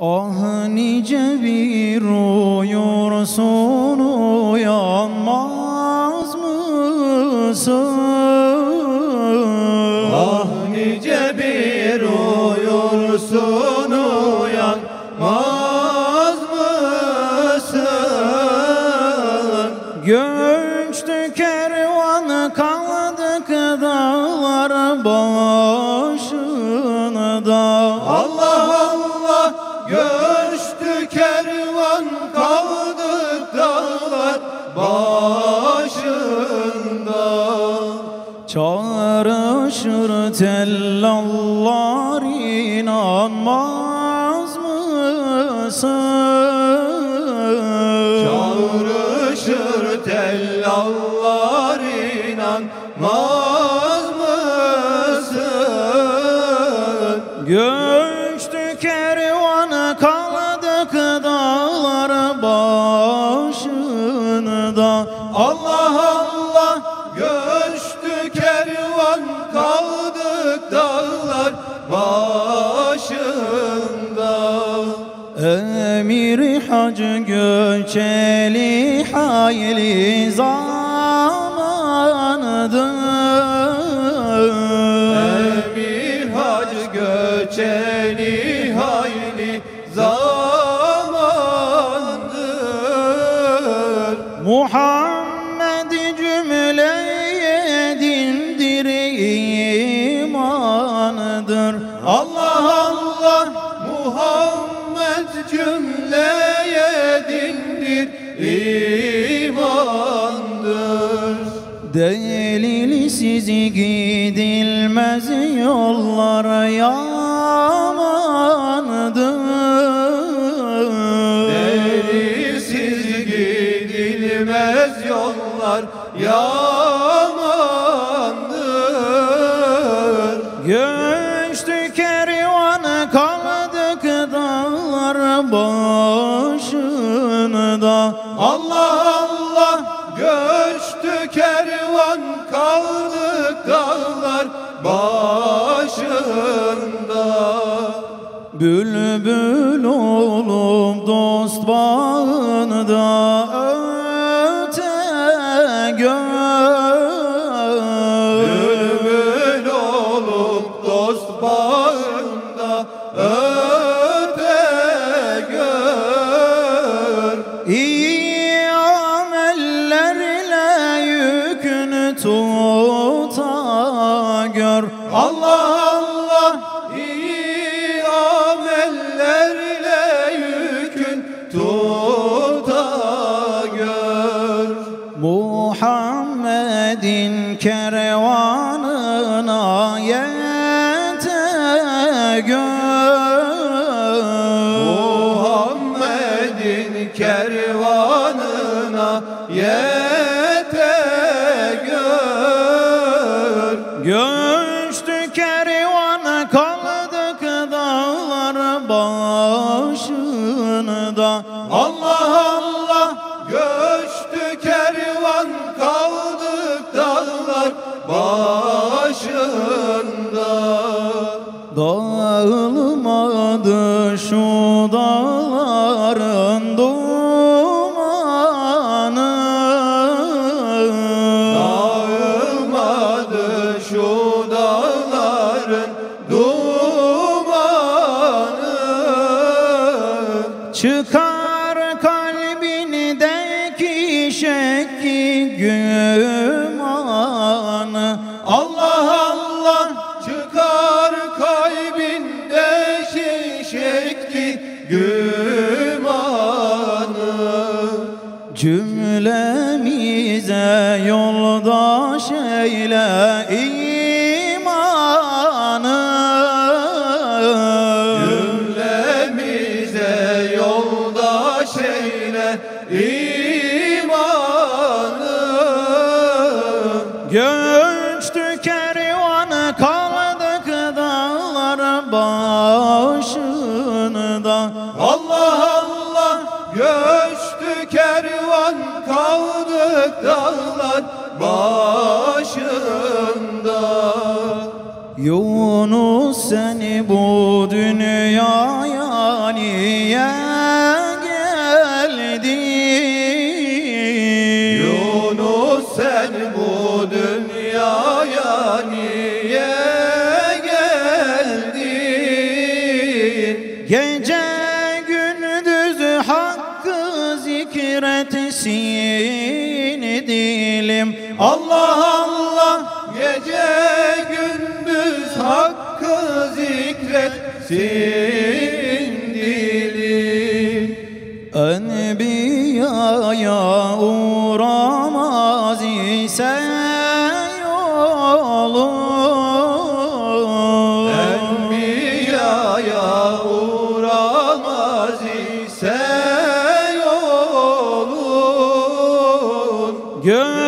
Ah nice bir uyursun uyanmaz mısın? Ah nice bir uyursun uyanmaz mısın? Göçtü kervan kaldık dağlar başında başında Çağrışır tellallar inanmaz mısın? Çağrışır tellallar inanmaz mısın? Göçtü kervan kaldık dağlar Emir hac göçeli hayli zamanıdır. Emir hac göçeni hayli zamandır Muhammed cümleye dindir imanıdır. Allah Allah Muhammed cümleye dindir imandır. Delilsiz gidilmez yollar yamanıdır Allah Allah göçtü kervan kaldık dağlar başında. Bülbül olup dost bağında öte gör Bülbül olup dost bağında öte gör Allah Allah iyi amellerle yükün tuta gör Muhammed'in kervanına yete gör. Muhammed'in kervanına yete başında. Allah Allah göçtü kervan kaldık dağlar başında. Dağılmadı şu şekki gümanı Allah Allah çıkar kalbinde şişekti gümanı kervan kaldık dağlar başında. Allah Allah göçtü kervan kaldık dağlar başında. Yunus seni bu Gece gündüz hakkı zikretsin dilim. Allah Allah gece gündüz hakkı zikretsin dilim. Enbiyaya uğramaz ise yolun yolun